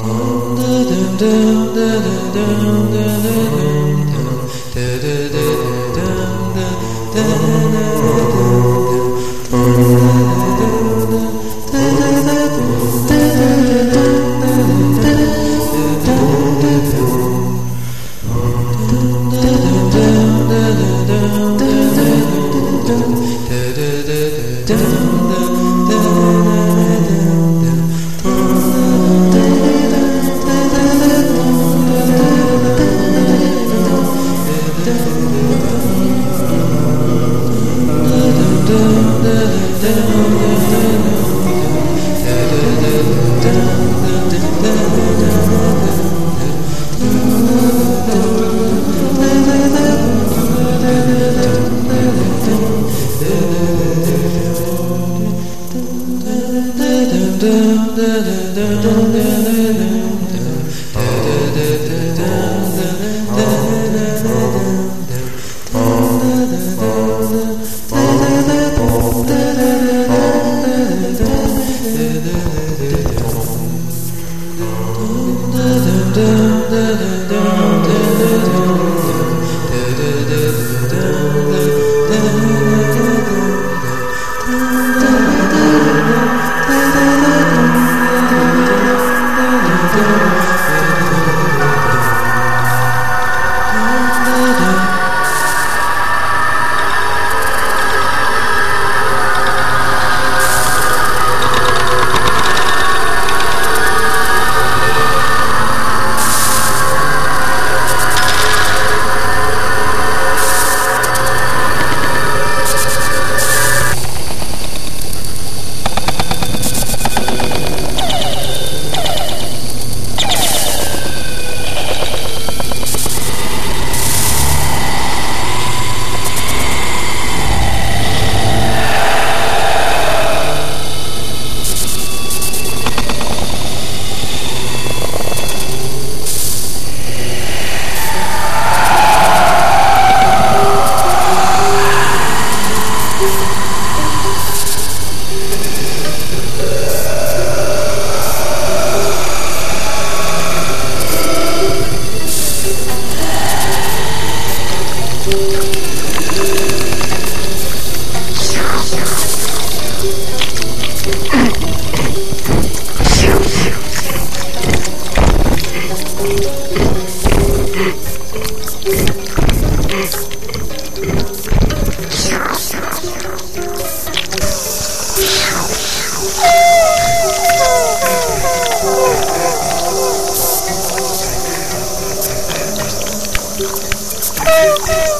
dum dum dum dum dum Oh,